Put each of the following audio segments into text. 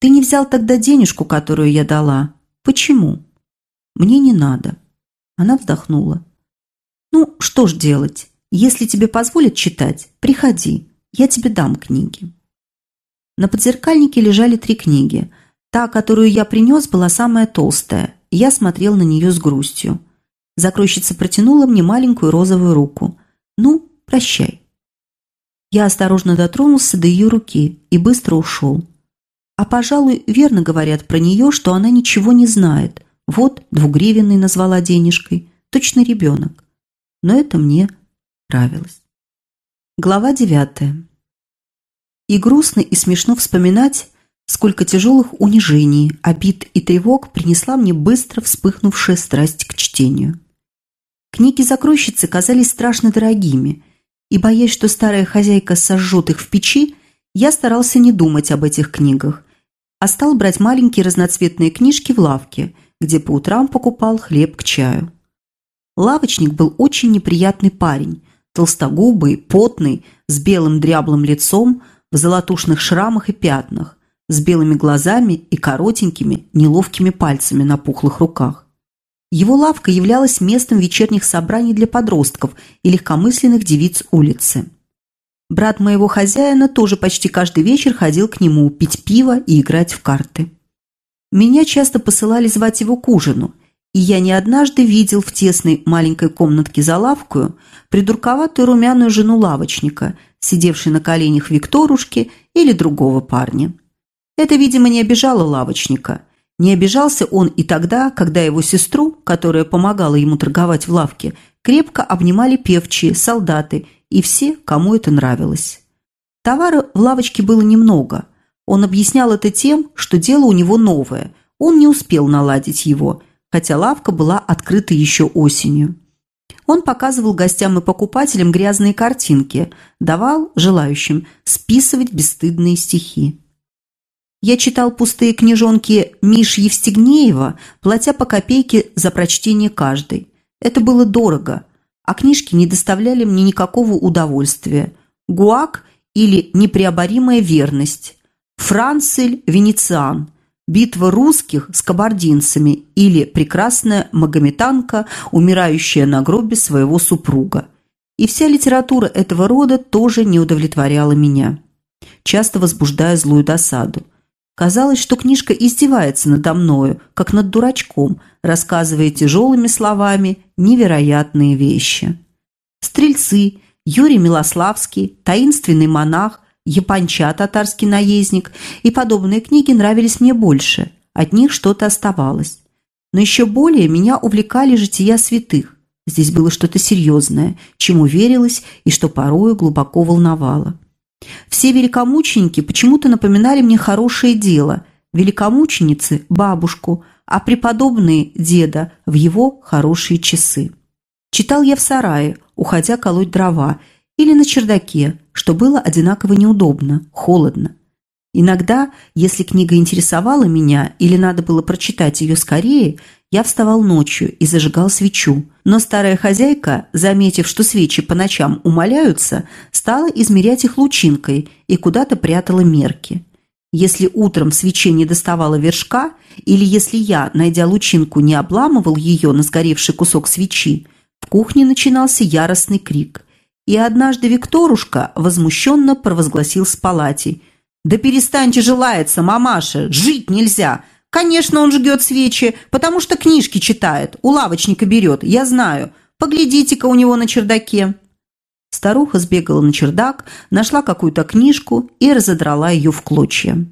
«Ты не взял тогда денежку, которую я дала. Почему?» «Мне не надо». Она вздохнула. «Ну, что ж делать? Если тебе позволят читать, приходи, я тебе дам книги». На подзеркальнике лежали три книги. Та, которую я принес, была самая толстая, я смотрел на нее с грустью. Закройщица протянула мне маленькую розовую руку. «Ну, прощай». Я осторожно дотронулся до ее руки и быстро ушел. А, пожалуй, верно говорят про нее, что она ничего не знает. Вот, двугривенный назвала денежкой. Точно ребенок. Но это мне нравилось. Глава девятая. И грустно, и смешно вспоминать, сколько тяжелых унижений, обид и тревог принесла мне быстро вспыхнувшая страсть к чтению. Книги закройщицы казались страшно дорогими, и, боясь, что старая хозяйка сожжет их в печи, я старался не думать об этих книгах, а стал брать маленькие разноцветные книжки в лавке, где по утрам покупал хлеб к чаю. Лавочник был очень неприятный парень, толстогубый, потный, с белым дряблым лицом, в золотушных шрамах и пятнах, с белыми глазами и коротенькими, неловкими пальцами на пухлых руках. Его лавка являлась местом вечерних собраний для подростков и легкомысленных девиц улицы. Брат моего хозяина тоже почти каждый вечер ходил к нему пить пиво и играть в карты. Меня часто посылали звать его к ужину, и я не однажды видел в тесной маленькой комнатке за лавкою придурковатую румяную жену лавочника, сидевшей на коленях Викторушки или другого парня. Это, видимо, не обижало лавочника. Не обижался он и тогда, когда его сестру, которая помогала ему торговать в лавке, крепко обнимали певчие, солдаты и все, кому это нравилось. Товара в лавочке было немного. Он объяснял это тем, что дело у него новое. Он не успел наладить его, хотя лавка была открыта еще осенью. Он показывал гостям и покупателям грязные картинки, давал желающим списывать бесстыдные стихи. Я читал пустые книжонки Миш Евстигнеева, платя по копейке за прочтение каждой. Это было дорого, а книжки не доставляли мне никакого удовольствия. Гуак или «Непреоборимая верность», Францель Венециан, «Битва русских с кабардинцами» или «Прекрасная магометанка, умирающая на гробе своего супруга». И вся литература этого рода тоже не удовлетворяла меня, часто возбуждая злую досаду. Казалось, что книжка издевается надо мною, как над дурачком, рассказывая тяжелыми словами невероятные вещи. Стрельцы, Юрий Милославский, таинственный монах, Японча, татарский наездник и подобные книги нравились мне больше, от них что-то оставалось. Но еще более меня увлекали жития святых. Здесь было что-то серьезное, чему верилось и что порою глубоко волновало. Все великомученики почему-то напоминали мне хорошее дело, великомученицы – бабушку, а преподобные – деда в его хорошие часы. Читал я в сарае, уходя колоть дрова, или на чердаке, что было одинаково неудобно, холодно. Иногда, если книга интересовала меня или надо было прочитать ее скорее, я вставал ночью и зажигал свечу, но старая хозяйка, заметив, что свечи по ночам умоляются, стала измерять их лучинкой и куда-то прятала мерки. Если утром в свече не доставала вершка, или если я, найдя лучинку, не обламывал ее на сгоревший кусок свечи, в кухне начинался яростный крик. И однажды Викторушка возмущенно провозгласил с палати. «Да перестаньте желается, мамаша, жить нельзя! Конечно, он жгет свечи, потому что книжки читает, у лавочника берет, я знаю. Поглядите-ка у него на чердаке». Старуха сбегала на чердак, нашла какую-то книжку и разодрала ее в клочья.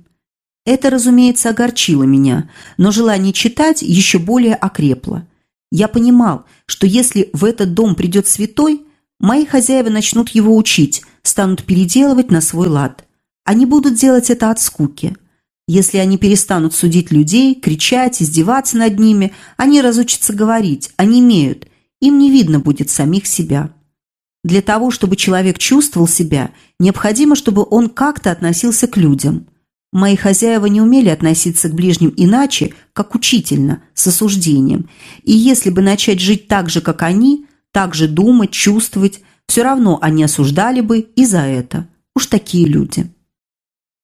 Это, разумеется, огорчило меня, но желание читать еще более окрепло. Я понимал, что если в этот дом придет святой, мои хозяева начнут его учить, станут переделывать на свой лад. Они будут делать это от скуки – если они перестанут судить людей, кричать, издеваться над ними, они разучатся говорить, они имеют, им не видно будет самих себя. Для того, чтобы человек чувствовал себя, необходимо, чтобы он как-то относился к людям. Мои хозяева не умели относиться к ближним иначе, как учительно, с осуждением. И если бы начать жить так же, как они, так же думать, чувствовать, все равно они осуждали бы и за это. Уж такие люди.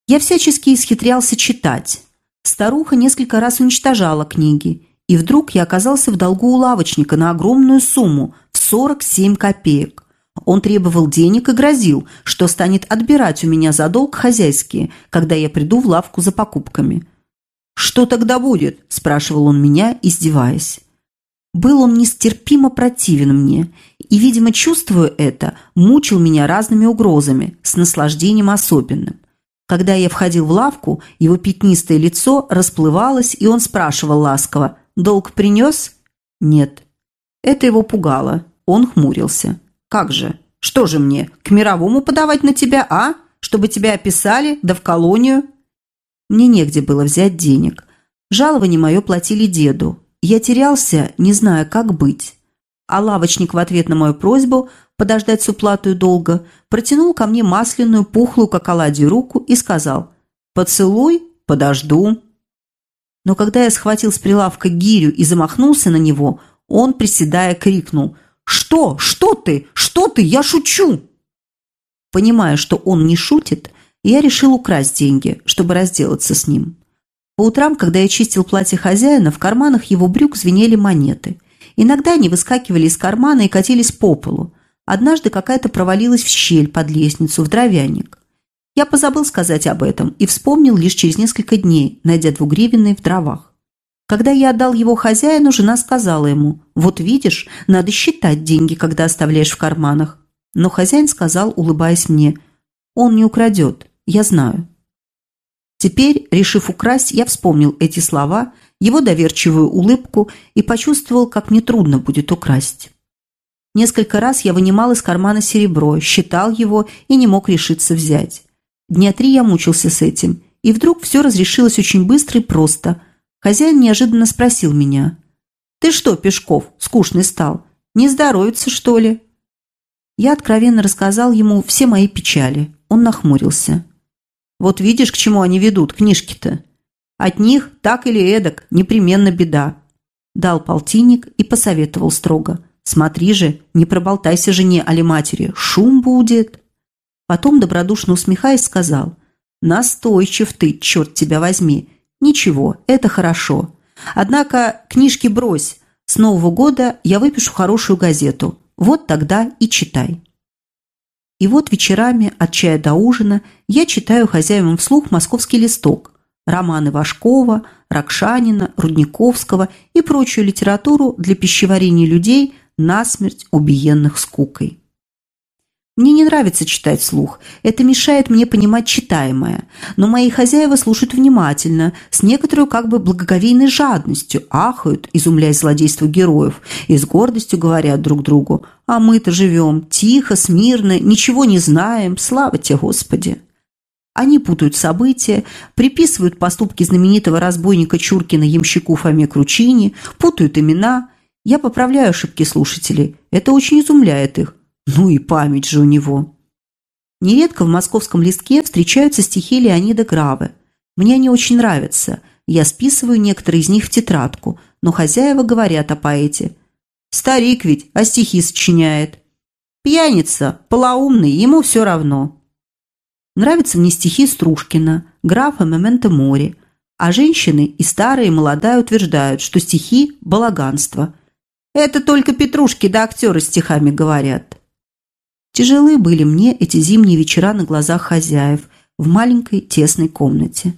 Я всячески исхитрялся читать, Старуха несколько раз уничтожала книги, и вдруг я оказался в долгу у лавочника на огромную сумму в 47 копеек. Он требовал денег и грозил, что станет отбирать у меня за долг хозяйские, когда я приду в лавку за покупками. «Что тогда будет?» – спрашивал он меня, издеваясь. Был он нестерпимо противен мне, и, видимо, чувствуя это, мучил меня разными угрозами, с наслаждением особенным. Когда я входил в лавку, его пятнистое лицо расплывалось, и он спрашивал ласково, «Долг принес?» «Нет». Это его пугало. Он хмурился. «Как же? Что же мне, к мировому подавать на тебя, а? Чтобы тебя описали, да в колонию?» Мне негде было взять денег. Жалование мое платили деду. Я терялся, не зная, как быть. А лавочник в ответ на мою просьбу подождать с уплатой долга протянул ко мне масляную, пухлую, как оладью, руку и сказал «Поцелуй, подожду». Но когда я схватил с прилавка гирю и замахнулся на него, он, приседая, крикнул «Что? Что ты? Что ты? Я шучу!» Понимая, что он не шутит, я решил украсть деньги, чтобы разделаться с ним. По утрам, когда я чистил платье хозяина, в карманах его брюк звенели монеты. Иногда они выскакивали из кармана и катились по полу. Однажды какая-то провалилась в щель под лестницу, в дровяник. Я позабыл сказать об этом и вспомнил лишь через несколько дней, найдя двугривенный в дровах. Когда я отдал его хозяину, жена сказала ему, «Вот видишь, надо считать деньги, когда оставляешь в карманах». Но хозяин сказал, улыбаясь мне, «Он не украдет, я знаю». Теперь, решив украсть, я вспомнил эти слова, его доверчивую улыбку и почувствовал, как мне трудно будет украсть. Несколько раз я вынимал из кармана серебро, считал его и не мог решиться взять. Дня три я мучился с этим, и вдруг все разрешилось очень быстро и просто. Хозяин неожиданно спросил меня. «Ты что, Пешков, скучный стал? Не здоровится, что ли?» Я откровенно рассказал ему все мои печали. Он нахмурился. Вот видишь, к чему они ведут, книжки-то. От них, так или эдак, непременно беда. Дал полтинник и посоветовал строго. Смотри же, не проболтайся жене али матери, шум будет. Потом, добродушно усмехаясь, сказал. Настойчив ты, черт тебя возьми. Ничего, это хорошо. Однако книжки брось. С Нового года я выпишу хорошую газету. Вот тогда и читай. И вот вечерами, от чая до ужина, я читаю хозяевам вслух «Московский листок», романы Вашкова, Ракшанина, Рудниковского и прочую литературу для пищеварения людей, насмерть убиенных скукой. Мне не нравится читать вслух, это мешает мне понимать читаемое, но мои хозяева слушают внимательно, с некоторой как бы благоговейной жадностью, ахают, изумляясь злодейству героев, и с гордостью говорят друг другу, а мы-то живем тихо, смирно, ничего не знаем, слава тебе, Господи. Они путают события, приписывают поступки знаменитого разбойника Чуркина ямщику Фоме Кручини, путают имена. Я поправляю ошибки слушателей, это очень изумляет их. Ну и память же у него. Нередко в московском листке встречаются стихи Леонида Гравы. Мне они очень нравятся. Я списываю некоторые из них в тетрадку, но хозяева говорят о поэте. Старик ведь, а стихи сочиняет. Пьяница, полоумный, ему все равно. Нравятся мне стихи Стружкина, графа Мементо Мори, а женщины и старые, и молодая утверждают, что стихи – балаганство. Это только петрушки да актеры стихами говорят. Тяжелы были мне эти зимние вечера на глазах хозяев в маленькой тесной комнате.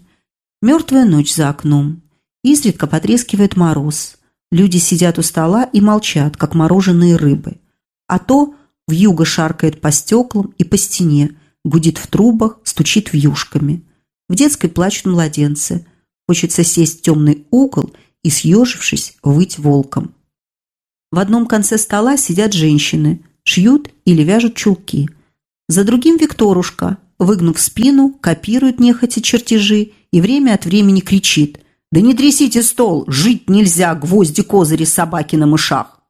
Мертвая ночь за окном. Изредка потрескивает мороз. Люди сидят у стола и молчат, как мороженые рыбы. А то в юго шаркает по стеклам и по стене, гудит в трубах, стучит вьюшками. В детской плачут младенцы. Хочется сесть в темный угол и, съежившись, выть волком. В одном конце стола сидят женщины – шьют или вяжут чулки. За другим Викторушка, выгнув спину, копирует нехотя чертежи и время от времени кричит «Да не трясите стол! Жить нельзя! Гвозди-козыри собаки на мышах!»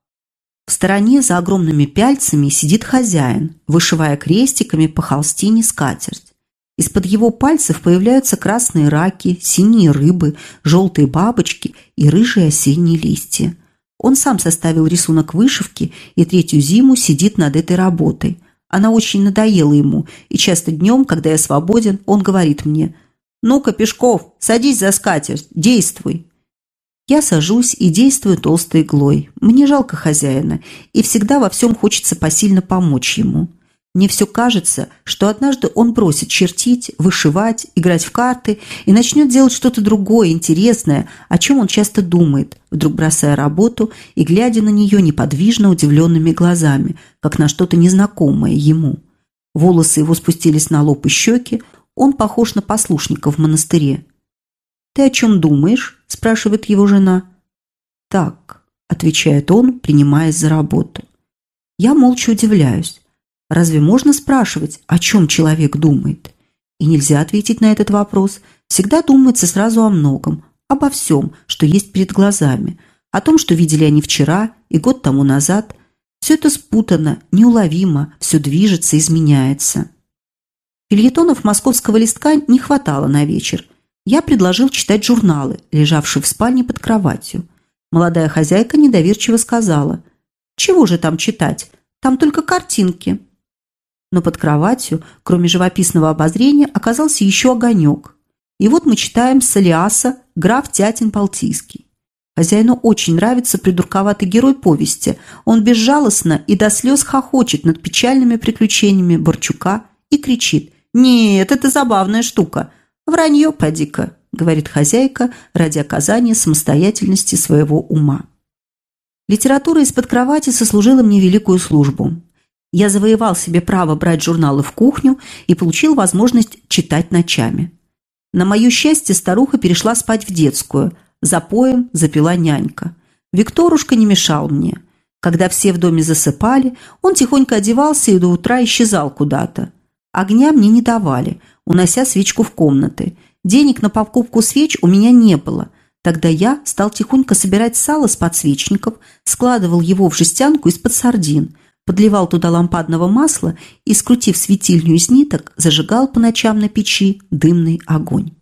В стороне за огромными пяльцами сидит хозяин, вышивая крестиками по холстине скатерть. Из-под его пальцев появляются красные раки, синие рыбы, желтые бабочки и рыжие осенние листья. Он сам составил рисунок вышивки и третью зиму сидит над этой работой. Она очень надоела ему, и часто днем, когда я свободен, он говорит мне, «Ну-ка, Пешков, садись за скатерть, действуй!» Я сажусь и действую толстой иглой. Мне жалко хозяина, и всегда во всем хочется посильно помочь ему. Мне все кажется, что однажды он бросит чертить, вышивать, играть в карты и начнет делать что-то другое, интересное, о чем он часто думает, вдруг бросая работу и глядя на нее неподвижно удивленными глазами, как на что-то незнакомое ему. Волосы его спустились на лоб и щеки, он похож на послушника в монастыре. «Ты о чем думаешь?» – спрашивает его жена. «Так», – отвечает он, принимаясь за работу. Я молча удивляюсь. Разве можно спрашивать, о чем человек думает? И нельзя ответить на этот вопрос. Всегда думается сразу о многом, обо всем, что есть перед глазами, о том, что видели они вчера и год тому назад. Все это спутано, неуловимо, все движется, изменяется. Фильетонов московского листка не хватало на вечер. Я предложил читать журналы, лежавшие в спальне под кроватью. Молодая хозяйка недоверчиво сказала, «Чего же там читать? Там только картинки» но под кроватью, кроме живописного обозрения, оказался еще огонек. И вот мы читаем Солиаса «Граф Тятин Балтийский». Хозяину очень нравится придурковатый герой повести. Он безжалостно и до слез хохочет над печальными приключениями Борчука и кричит «Нет, это забавная штука! Вранье, поди-ка!» говорит хозяйка ради оказания самостоятельности своего ума. Литература из-под кровати сослужила мне великую службу. Я завоевал себе право брать журналы в кухню и получил возможность читать ночами. На мое счастье, старуха перешла спать в детскую. За поем запила нянька. Викторушка не мешал мне. Когда все в доме засыпали, он тихонько одевался и до утра исчезал куда-то. Огня мне не давали, унося свечку в комнаты. Денег на покупку свеч у меня не было. Тогда я стал тихонько собирать сало с подсвечников, складывал его в жестянку из-под сардин – подливал туда лампадного масла и, скрутив светильню из ниток, зажигал по ночам на печи дымный огонь.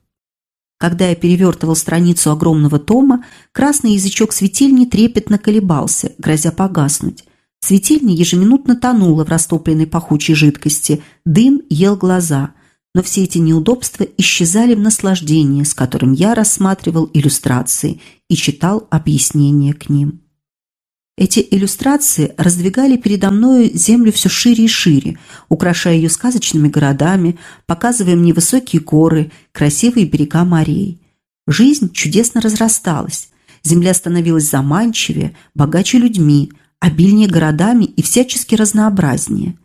Когда я перевертывал страницу огромного тома, красный язычок светильни трепетно колебался, грозя погаснуть. Светильня ежеминутно тонула в растопленной пахучей жидкости, дым ел глаза, но все эти неудобства исчезали в наслаждении, с которым я рассматривал иллюстрации и читал объяснения к ним. Эти иллюстрации раздвигали передо мною землю все шире и шире, украшая ее сказочными городами, показывая мне высокие горы, красивые берега морей. Жизнь чудесно разрасталась. Земля становилась заманчивее, богаче людьми, обильнее городами и всячески разнообразнее.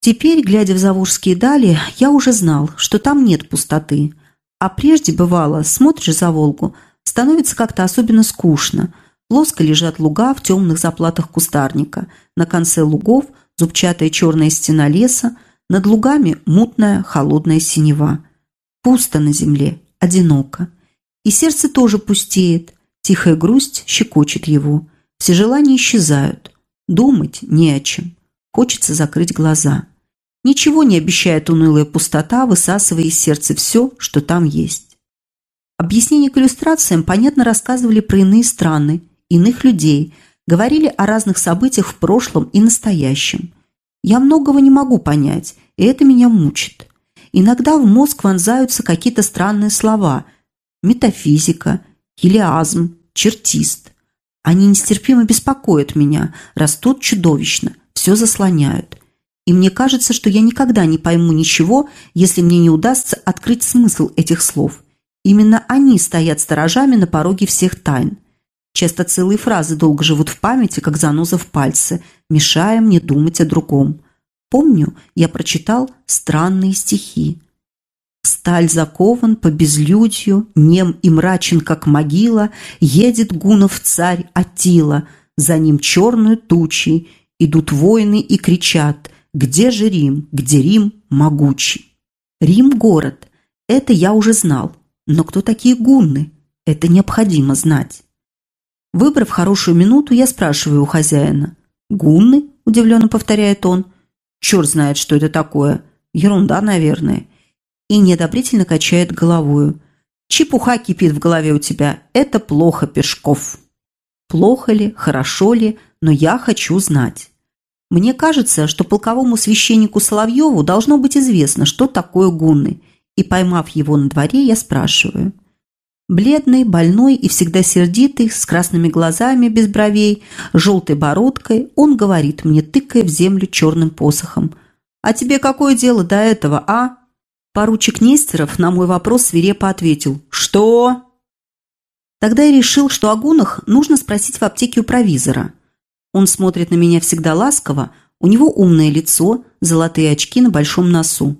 Теперь, глядя в Заволжские дали, я уже знал, что там нет пустоты. А прежде, бывало, смотришь за Волгу, становится как-то особенно скучно – Плоско лежат луга в темных заплатах кустарника. На конце лугов зубчатая черная стена леса, над лугами мутная холодная синева. Пусто на земле, одиноко. И сердце тоже пустеет, тихая грусть щекочет его. Все желания исчезают. Думать не о чем. Хочется закрыть глаза. Ничего не обещает унылая пустота, высасывая из сердца все, что там есть. Объяснения к иллюстрациям понятно рассказывали про иные страны иных людей, говорили о разных событиях в прошлом и настоящем. Я многого не могу понять, и это меня мучит. Иногда в мозг вонзаются какие-то странные слова – метафизика, хилиазм, чертист. Они нестерпимо беспокоят меня, растут чудовищно, все заслоняют. И мне кажется, что я никогда не пойму ничего, если мне не удастся открыть смысл этих слов. Именно они стоят сторожами на пороге всех тайн. Часто целые фразы долго живут в памяти, как заноза в пальце, мешая мне думать о другом. Помню, я прочитал странные стихи. Сталь закован по безлюдью, нем и мрачен, как могила, едет гунов царь Атила, за ним черную тучи, идут воины и кричат «Где же Рим? Где Рим могучий?» Рим – город. Это я уже знал. Но кто такие гунны? Это необходимо знать. Выбрав хорошую минуту, я спрашиваю у хозяина. «Гунны?» – удивленно повторяет он. «Черт знает, что это такое. Ерунда, наверное». И неодобрительно качает головою. «Чепуха кипит в голове у тебя. Это плохо, Пешков». Плохо ли, хорошо ли, но я хочу знать. Мне кажется, что полковому священнику Соловьеву должно быть известно, что такое гунны, и, поймав его на дворе, я спрашиваю. Бледный, больной и всегда сердитый, с красными глазами, без бровей, желтой бородкой, он говорит мне, тыкая в землю черным посохом. «А тебе какое дело до этого, а?» Поручик Нестеров на мой вопрос свирепо ответил. «Что?» Тогда я решил, что о гунах нужно спросить в аптеке у провизора. Он смотрит на меня всегда ласково, у него умное лицо, золотые очки на большом носу.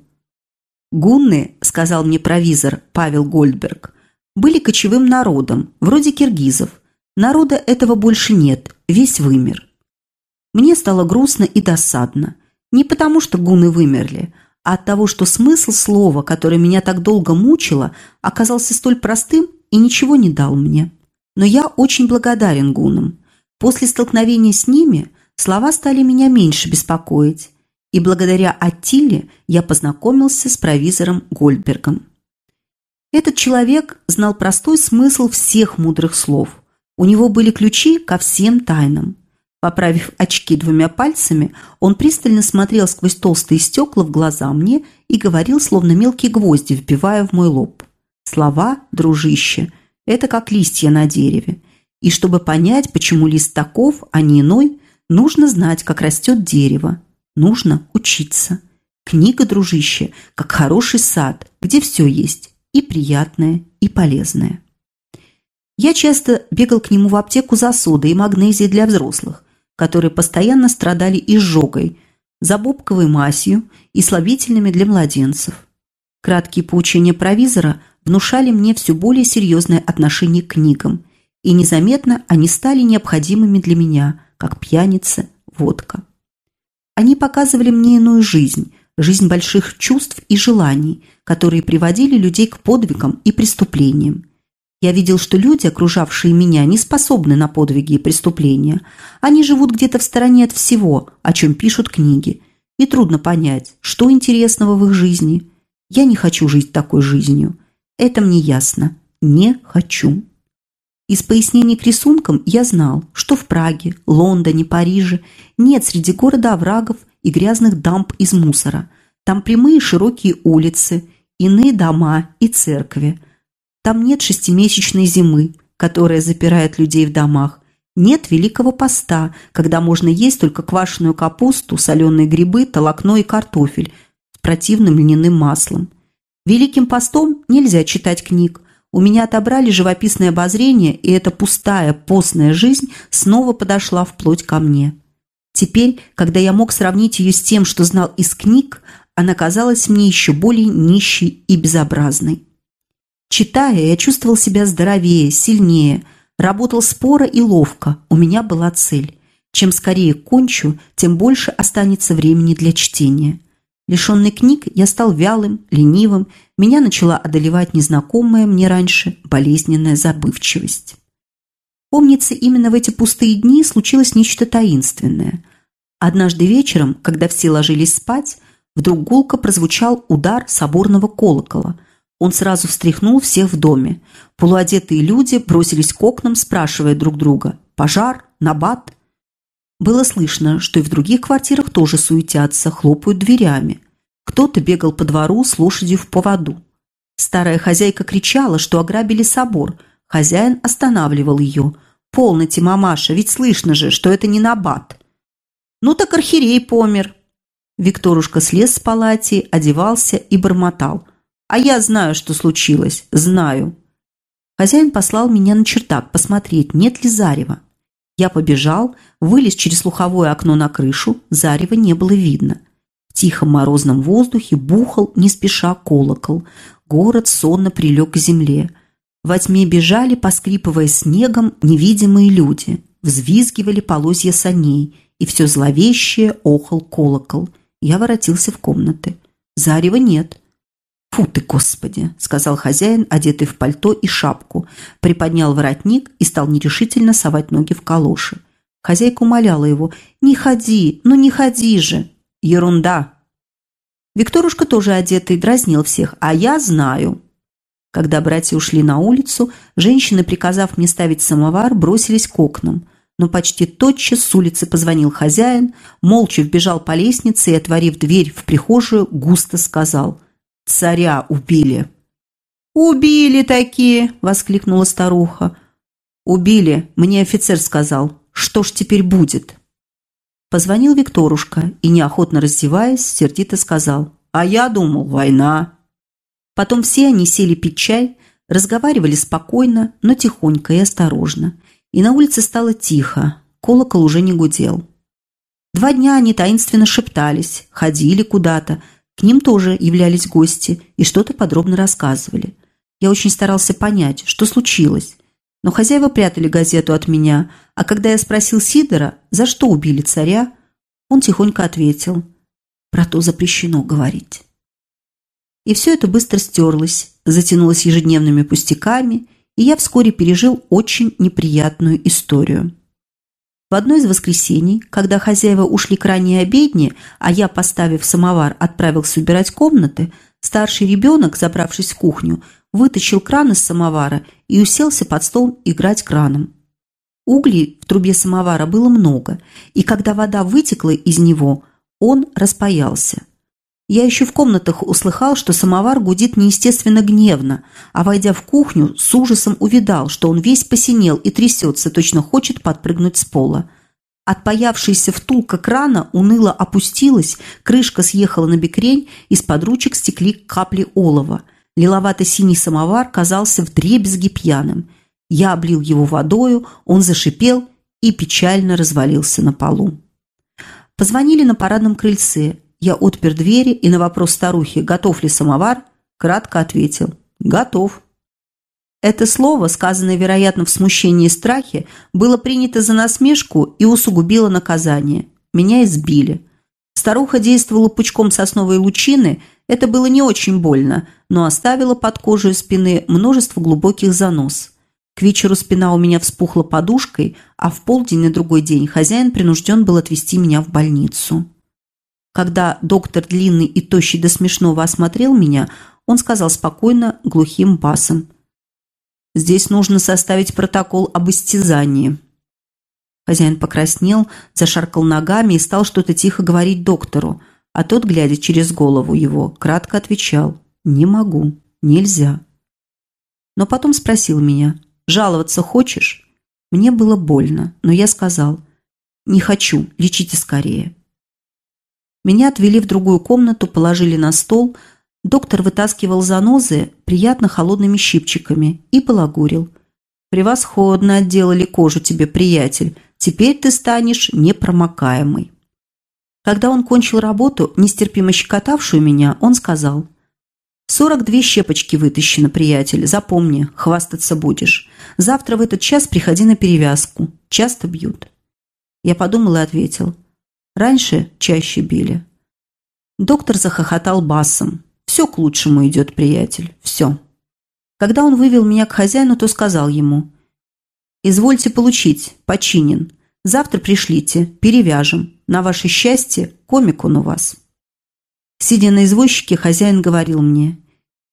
«Гунны», – сказал мне провизор Павел Гольдберг, – были кочевым народом, вроде киргизов. Народа этого больше нет, весь вымер. Мне стало грустно и досадно. Не потому, что гунны вымерли, а от того, что смысл слова, которое меня так долго мучило, оказался столь простым и ничего не дал мне. Но я очень благодарен гунам. После столкновения с ними слова стали меня меньше беспокоить, и благодаря Аттиле я познакомился с провизором Гольдбергом. Этот человек знал простой смысл всех мудрых слов. У него были ключи ко всем тайнам. Поправив очки двумя пальцами, он пристально смотрел сквозь толстые стекла в глаза мне и говорил, словно мелкие гвозди, вбивая в мой лоб. Слова, дружище, это как листья на дереве. И чтобы понять, почему лист таков, а не иной, нужно знать, как растет дерево. Нужно учиться. Книга, дружище, как хороший сад, где все есть, и приятное, и полезное. Я часто бегал к нему в аптеку за содой и магнезией для взрослых, которые постоянно страдали изжогой, забобковой мазью и слабительными для младенцев. Краткие поучения провизора внушали мне все более серьезное отношение к книгам, и незаметно они стали необходимыми для меня, как пьяница, водка. Они показывали мне иную жизнь, жизнь больших чувств и желаний, которые приводили людей к подвигам и преступлениям. Я видел, что люди, окружавшие меня, не способны на подвиги и преступления. Они живут где-то в стороне от всего, о чем пишут книги. И трудно понять, что интересного в их жизни. Я не хочу жить такой жизнью. Это мне ясно. Не хочу. Из пояснений к рисункам я знал, что в Праге, Лондоне, Париже нет среди города оврагов и грязных дамб из мусора. Там прямые широкие улицы, иные дома и церкви. Там нет шестимесячной зимы, которая запирает людей в домах. Нет Великого Поста, когда можно есть только квашеную капусту, соленые грибы, толокно и картофель с противным льняным маслом. Великим постом нельзя читать книг. У меня отобрали живописное обозрение, и эта пустая, постная жизнь снова подошла вплоть ко мне. Теперь, когда я мог сравнить ее с тем, что знал из книг, она казалась мне еще более нищей и безобразной. Читая, я чувствовал себя здоровее, сильнее, работал споро и ловко, у меня была цель. Чем скорее кончу, тем больше останется времени для чтения. Лишенный книг, я стал вялым, ленивым, меня начала одолевать незнакомая мне раньше болезненная забывчивость. Помнится, именно в эти пустые дни случилось нечто таинственное. Однажды вечером, когда все ложились спать, вдруг гулко прозвучал удар соборного колокола. Он сразу встряхнул всех в доме. Полуодетые люди бросились к окнам, спрашивая друг друга «Пожар? Набат?» Было слышно, что и в других квартирах тоже суетятся, хлопают дверями. Кто-то бегал по двору с лошадью в поводу. Старая хозяйка кричала, что ограбили собор. Хозяин останавливал ее. «Полноте, мамаша, ведь слышно же, что это не набат». «Ну так архирей помер». Викторушка слез с палати, одевался и бормотал. «А я знаю, что случилось, знаю». Хозяин послал меня на чердак посмотреть, нет ли зарева. Я побежал, вылез через слуховое окно на крышу, зарева не было видно. В тихом морозном воздухе бухал, не спеша, колокол. Город сонно прилег к земле. Во тьме бежали, поскрипывая снегом, невидимые люди. Взвизгивали полозья саней, и все зловещее охал колокол. Я воротился в комнаты. Зарева нет. «Фу ты, Господи!» – сказал хозяин, одетый в пальто и шапку, приподнял воротник и стал нерешительно совать ноги в калоши. Хозяйка умоляла его «Не ходи, ну не ходи же!» «Ерунда!» Викторушка тоже одетый дразнил всех «А я знаю!» Когда братья ушли на улицу, женщины, приказав мне ставить самовар, бросились к окнам. Но почти тотчас с улицы позвонил хозяин, молча вбежал по лестнице и, отворив дверь в прихожую, густо сказал – Царя убили». «Убили такие!» – воскликнула старуха. «Убили, мне офицер сказал. Что ж теперь будет?» Позвонил Викторушка и, неохотно раздеваясь, сердито сказал. «А я думал, война». Потом все они сели пить чай, разговаривали спокойно, но тихонько и осторожно. И на улице стало тихо, колокол уже не гудел. Два дня они таинственно шептались, ходили куда-то, к ним тоже являлись гости и что-то подробно рассказывали. Я очень старался понять, что случилось, но хозяева прятали газету от меня, а когда я спросил Сидора, за что убили царя, он тихонько ответил, про то запрещено говорить. И все это быстро стерлось, затянулось ежедневными пустяками, и я вскоре пережил очень неприятную историю. В одно из воскресений, когда хозяева ушли к ранней обедне, а я, поставив самовар, отправился убирать комнаты, старший ребенок, забравшись в кухню, вытащил кран из самовара и уселся под стол играть краном. Углей в трубе самовара было много, и когда вода вытекла из него, он распаялся. Я еще в комнатах услыхал, что самовар гудит неестественно гневно, а войдя в кухню, с ужасом увидал, что он весь посинел и трясется, точно хочет подпрыгнуть с пола. Отпаявшаяся втулка крана уныло опустилась, крышка съехала на бекрень, из-под ручек стекли капли олова. Лиловато-синий самовар казался вдребезги пьяным. Я облил его водою, он зашипел и печально развалился на полу. Позвонили на парадном крыльце. Я отпер двери и на вопрос старухи, готов ли самовар, кратко ответил «Готов». Это слово, сказанное, вероятно, в смущении и страхе, было принято за насмешку и усугубило наказание. Меня избили. Старуха действовала пучком сосновой лучины, это было не очень больно, но оставило под кожей спины множество глубоких занос. К вечеру спина у меня вспухла подушкой, а в полдень на другой день хозяин принужден был отвезти меня в больницу. Когда доктор длинный и тощий до смешного осмотрел меня, он сказал спокойно, глухим басом. «Здесь нужно составить протокол об истязании». Хозяин покраснел, зашаркал ногами и стал что-то тихо говорить доктору, а тот, глядя через голову его, кратко отвечал «Не могу, нельзя». Но потом спросил меня «Жаловаться хочешь?» Мне было больно, но я сказал «Не хочу, лечите скорее». Меня отвели в другую комнату, положили на стол. Доктор вытаскивал занозы приятно холодными щипчиками и балагурил. «Превосходно отделали кожу тебе, приятель. Теперь ты станешь непромокаемый». Когда он кончил работу, нестерпимо щекотавшую меня, он сказал «Сорок две щепочки вытащено, приятель. Запомни, хвастаться будешь. Завтра в этот час приходи на перевязку. Часто бьют». Я подумал и ответил – Раньше чаще били. Доктор захохотал басом. «Все к лучшему идет, приятель, все». Когда он вывел меня к хозяину, то сказал ему. «Извольте получить, починен. Завтра пришлите, перевяжем. На ваше счастье, комик он у вас». Сидя на извозчике, хозяин говорил мне.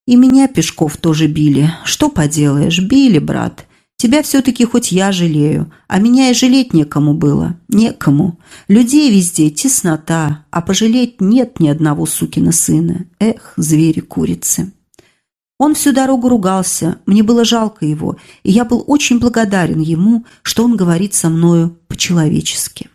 «И меня Пешков тоже били. Что поделаешь, били, брат. Тебя все-таки хоть я жалею, а меня и жалеть некому было. Некому. Людей везде теснота, а пожалеть нет ни одного сукина сына. Эх, звери-курицы. Он всю дорогу ругался, мне было жалко его, и я был очень благодарен ему, что он говорит со мною по-человечески.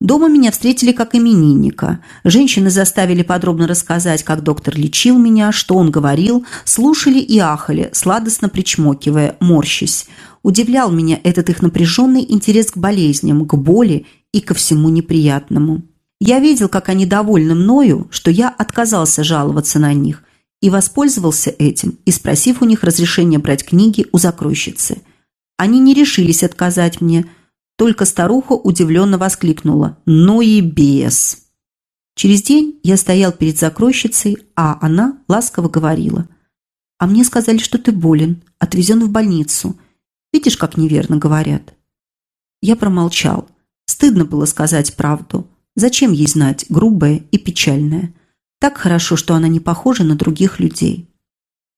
Дома меня встретили как именинника. Женщины заставили подробно рассказать, как доктор лечил меня, что он говорил, слушали и ахали, сладостно причмокивая, морщась. Удивлял меня этот их напряженный интерес к болезням, к боли и ко всему неприятному. Я видел, как они довольны мною, что я отказался жаловаться на них, и воспользовался этим, и спросив у них разрешения брать книги у закройщицы. Они не решились отказать мне – только старуха удивленно воскликнула «Ну и бес!». Через день я стоял перед закройщицей, а она ласково говорила «А мне сказали, что ты болен, отвезен в больницу. Видишь, как неверно говорят?» Я промолчал. Стыдно было сказать правду. Зачем ей знать, грубое и печальное? Так хорошо, что она не похожа на других людей.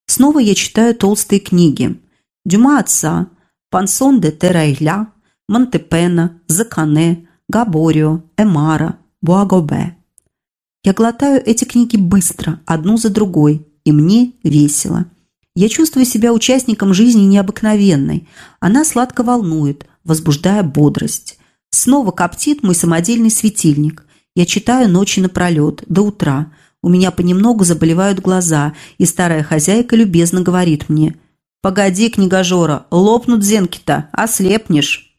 Снова я читаю толстые книги. Дюма отца, Пансон де Терайля, Монтепена, Закане, Габоріо, Емара, Буагобе. Я глотаю эти книги быстро, одну за другой, и мне весело. Я чувствую себя участником жизни необыкновенной. Она сладко волнует, возбуждая бодрость. Снова коптит мой самодельный светильник. Я читаю ночи напролет, до утра. У меня понемногу заболевают глаза, и старая хозяйка любезно говорит мне «Погоди, книгожора, лопнут зенки-то, ослепнешь».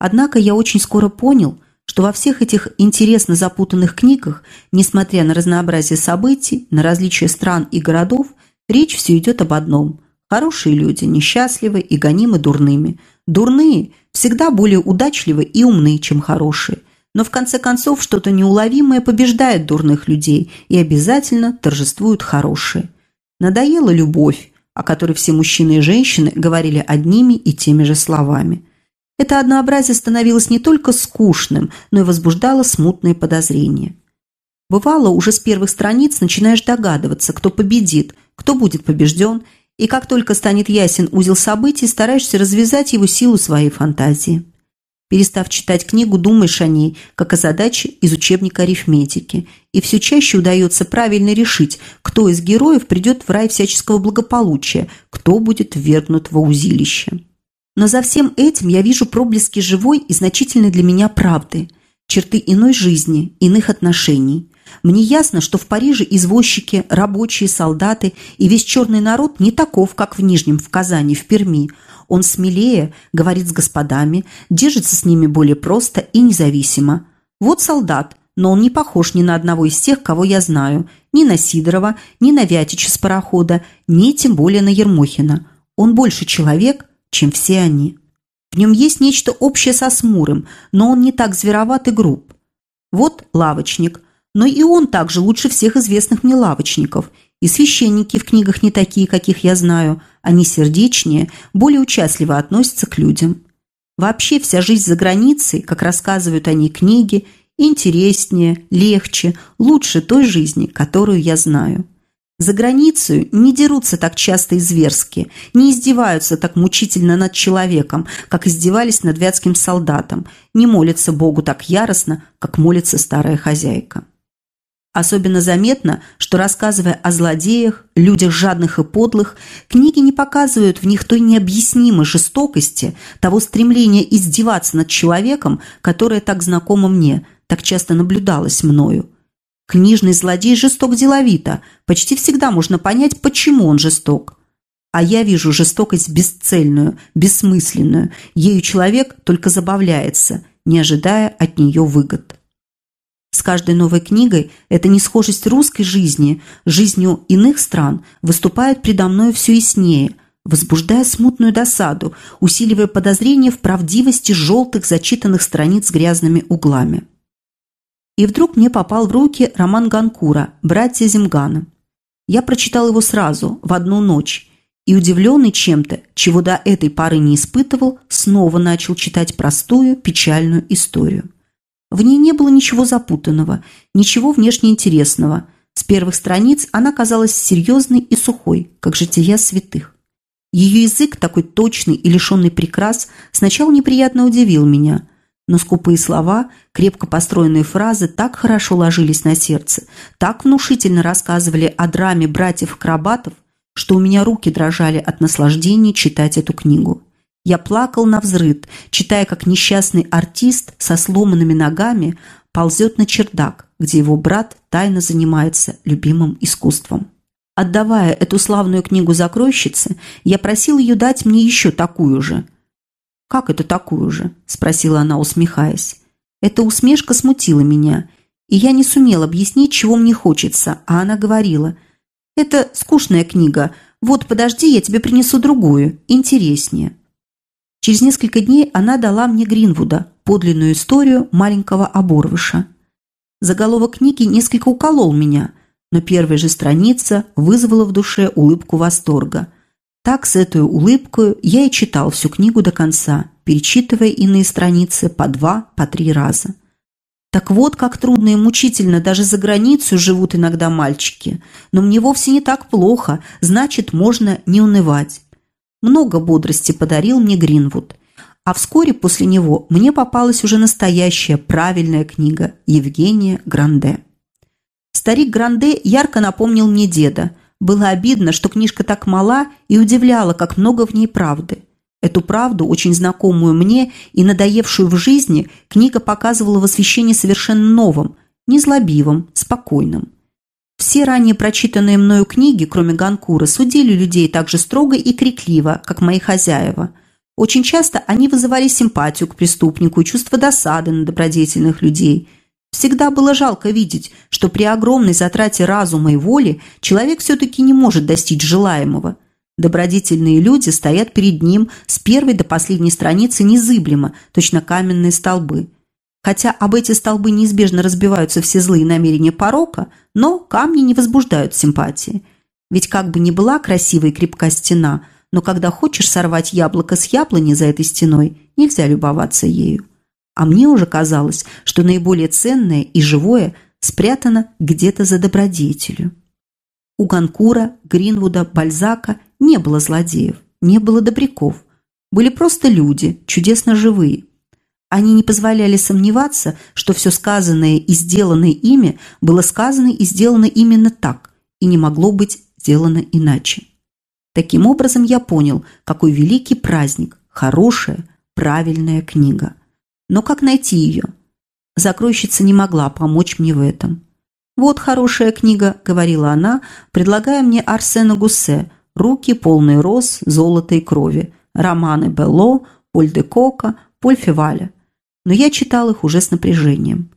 Однако я очень скоро понял, что во всех этих интересно запутанных книгах, несмотря на разнообразие событий, на различия стран и городов, речь все идет об одном – хорошие люди, несчастливы и гонимы дурными. Дурные всегда более удачливы и умны, чем хорошие. Но в конце концов что-то неуловимое побеждает дурных людей и обязательно торжествуют хорошие. Надоела любовь, о которой все мужчины и женщины говорили одними и теми же словами. Это однообразие становилось не только скучным, но и возбуждало смутные подозрения. Бывало, уже с первых страниц начинаешь догадываться, кто победит, кто будет побежден, и как только станет ясен узел событий, стараешься развязать его силу своей фантазии. Перестав читать книгу, думаешь о ней, как о задаче из учебника арифметики, и все чаще удается правильно решить, кто из героев придет в рай всяческого благополучия, кто будет ввергнут во узилище. Но за всем этим я вижу проблески живой и значительной для меня правды, черты иной жизни, иных отношений. Мне ясно, что в Париже извозчики, рабочие, солдаты и весь черный народ не таков, как в Нижнем, в Казани, в Перми. Он смелее, говорит с господами, держится с ними более просто и независимо. Вот солдат, но он не похож ни на одного из тех, кого я знаю, ни на Сидорова, ни на Вятича с парохода, ни тем более на Ермохина. Он больше человек, чем все они. В нем есть нечто общее со Смурым, но он не так звероват и груб. Вот лавочник, но и он также лучше всех известных мне лавочников. И священники в книгах не такие, каких я знаю. Они сердечнее, более участливо относятся к людям. Вообще вся жизнь за границей, как рассказывают они книги, интереснее, легче, лучше той жизни, которую я знаю. За границей не дерутся так часто и зверски, не издеваются так мучительно над человеком, как издевались над вятским солдатом, не молятся Богу так яростно, как молится старая хозяйка. Особенно заметно, что рассказывая о злодеях, людях жадных и подлых, книги не показывают в них той необъяснимой жестокости, того стремления издеваться над человеком, которое так знакомо мне, так часто наблюдалось мною. Книжный злодей жесток деловито. Почти всегда можно понять, почему он жесток. А я вижу жестокость бесцельную, бессмысленную. Ею человек только забавляется, не ожидая от нее выгод. С каждой новой книгой эта несхожесть русской жизни жизнью иных стран выступает предо мной все яснее, возбуждая смутную досаду, усиливая подозрение в правдивости желтых зачитанных страниц с грязными углами. И вдруг мне попал в руки роман Ганкура «Братья Земгана». Я прочитал его сразу, в одну ночь, и, удивленный чем-то, чего до этой поры не испытывал, снова начал читать простую, печальную историю. В ней не было ничего запутанного, ничего внешне интересного. С первых страниц она казалась серьезной и сухой, как жития святых. Ее язык, такой точный и лишенный прикрас, сначала неприятно удивил меня, но скупые слова, крепко построенные фразы так хорошо ложились на сердце, так внушительно рассказывали о драме братьев-акробатов, что у меня руки дрожали от наслаждения читать эту книгу. Я плакал на взрыд, читая, как несчастный артист со сломанными ногами ползет на чердак, где его брат тайно занимается любимым искусством. Отдавая эту славную книгу закройщице, я просил ее дать мне еще такую же – «Как это такую же?» – спросила она, усмехаясь. Эта усмешка смутила меня, и я не сумел объяснить, чего мне хочется, а она говорила. «Это скучная книга. Вот, подожди, я тебе принесу другую, интереснее». Через несколько дней она дала мне Гринвуда, подлинную историю маленького оборвыша. Заголовок книги несколько уколол меня, но первая же страница вызвала в душе улыбку восторга – так, с этой улыбкой, я и читал всю книгу до конца, перечитывая иные страницы по два, по три раза. Так вот, как трудно и мучительно даже за границу живут иногда мальчики. Но мне вовсе не так плохо, значит, можно не унывать. Много бодрости подарил мне Гринвуд. А вскоре после него мне попалась уже настоящая правильная книга Евгения Гранде. Старик Гранде ярко напомнил мне деда. Было обидно, что книжка так мала и удивляла, как много в ней правды. Эту правду, очень знакомую мне и надоевшую в жизни, книга показывала в освещении совершенно новом, незлобивом, спокойном. Все ранее прочитанные мною книги, кроме Ганкура, судили людей так же строго и крикливо, как мои хозяева. Очень часто они вызывали симпатию к преступнику и чувство досады на добродетельных людей. Всегда было жалко видеть, что при огромной затрате разума и воли человек все-таки не может достичь желаемого – Добродетельные люди стоят перед ним с первой до последней страницы незыблемо, точно каменные столбы. Хотя об эти столбы неизбежно разбиваются все злые намерения порока, но камни не возбуждают симпатии. Ведь как бы ни была красивая и крепка стена, но когда хочешь сорвать яблоко с яблони за этой стеной, нельзя любоваться ею. А мне уже казалось, что наиболее ценное и живое спрятано где-то за добродетелью. У Ганкура, Гринвуда, Бальзака не было злодеев, не было добряков. Были просто люди, чудесно живые. Они не позволяли сомневаться, что все сказанное и сделанное ими было сказано и сделано именно так, и не могло быть сделано иначе. Таким образом я понял, какой великий праздник, хорошая, правильная книга. Но как найти ее? Закройщица не могла помочь мне в этом. «Вот хорошая книга», — говорила она, предлагая мне Арсена Гуссе, руки полные роз, золота и крови, романы Белло, Поль де Кока, Поль Феваля. Но я читал их уже с напряжением.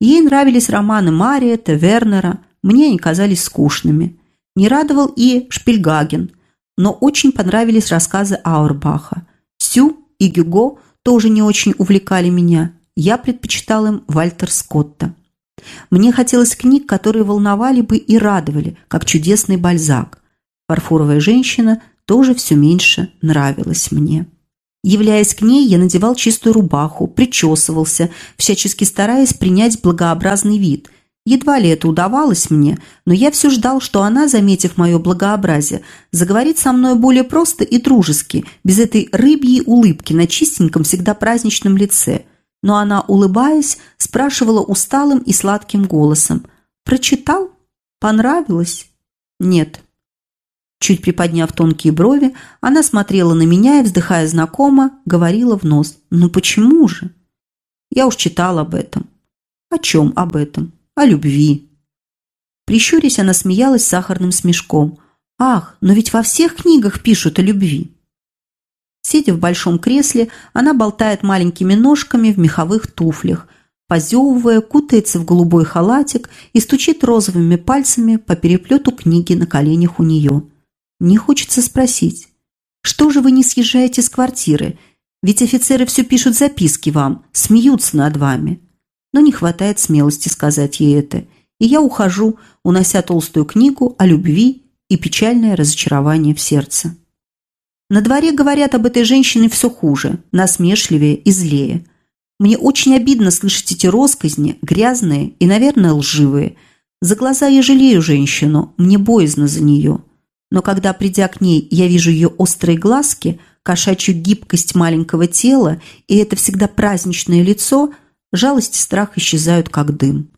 Ей нравились романы Мариэта, Вернера, мне они казались скучными. Не радовал и Шпильгаген, но очень понравились рассказы Аурбаха. Сю и Гюго тоже не очень увлекали меня. Я предпочитал им Вальтер Скотта. Мне хотелось книг, которые волновали бы и радовали, как чудесный бальзак. Фарфоровая женщина тоже все меньше нравилась мне. Являясь к ней, я надевал чистую рубаху, причесывался, всячески стараясь принять благообразный вид. Едва ли это удавалось мне, но я все ждал, что она, заметив мое благообразие, заговорит со мной более просто и дружески, без этой рыбьей улыбки на чистеньком, всегда праздничном лице. Но она, улыбаясь, спрашивала усталым и сладким голосом. «Прочитал? Понравилось?» «Нет», Чуть приподняв тонкие брови, она смотрела на меня и, вздыхая знакомо, говорила в нос. «Ну почему же?» Я уж читал об этом. О чем об этом? О любви. Прищурясь, она смеялась сахарным смешком. «Ах, но ведь во всех книгах пишут о любви!» Сидя в большом кресле, она болтает маленькими ножками в меховых туфлях, позевывая, кутается в голубой халатик и стучит розовыми пальцами по переплету книги на коленях у нее – мне хочется спросить, что же вы не съезжаете с квартиры? Ведь офицеры все пишут записки вам, смеются над вами. Но не хватает смелости сказать ей это. И я ухожу, унося толстую книгу о любви и печальное разочарование в сердце. На дворе говорят об этой женщине все хуже, насмешливее и злее. Мне очень обидно слышать эти росказни, грязные и, наверное, лживые. За глаза я жалею женщину, мне боязно за нее но когда, придя к ней, я вижу ее острые глазки, кошачью гибкость маленького тела и это всегда праздничное лицо, жалость и страх исчезают, как дым.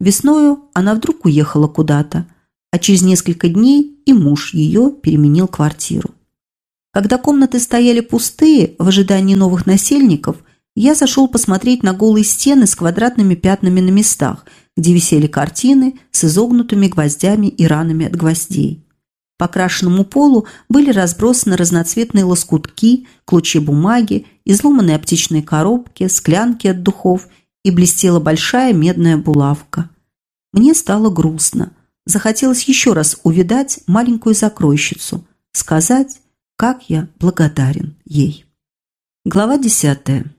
Весною она вдруг уехала куда-то, а через несколько дней и муж ее переменил квартиру. Когда комнаты стояли пустые, в ожидании новых насельников, я зашел посмотреть на голые стены с квадратными пятнами на местах, где висели картины с изогнутыми гвоздями и ранами от гвоздей. По крашенному полу были разбросаны разноцветные лоскутки, клочья бумаги, изломанные аптечные коробки, склянки от духов и блестела большая медная булавка. Мне стало грустно. Захотелось еще раз увидать маленькую закройщицу, сказать, как я благодарен ей. Глава десятая.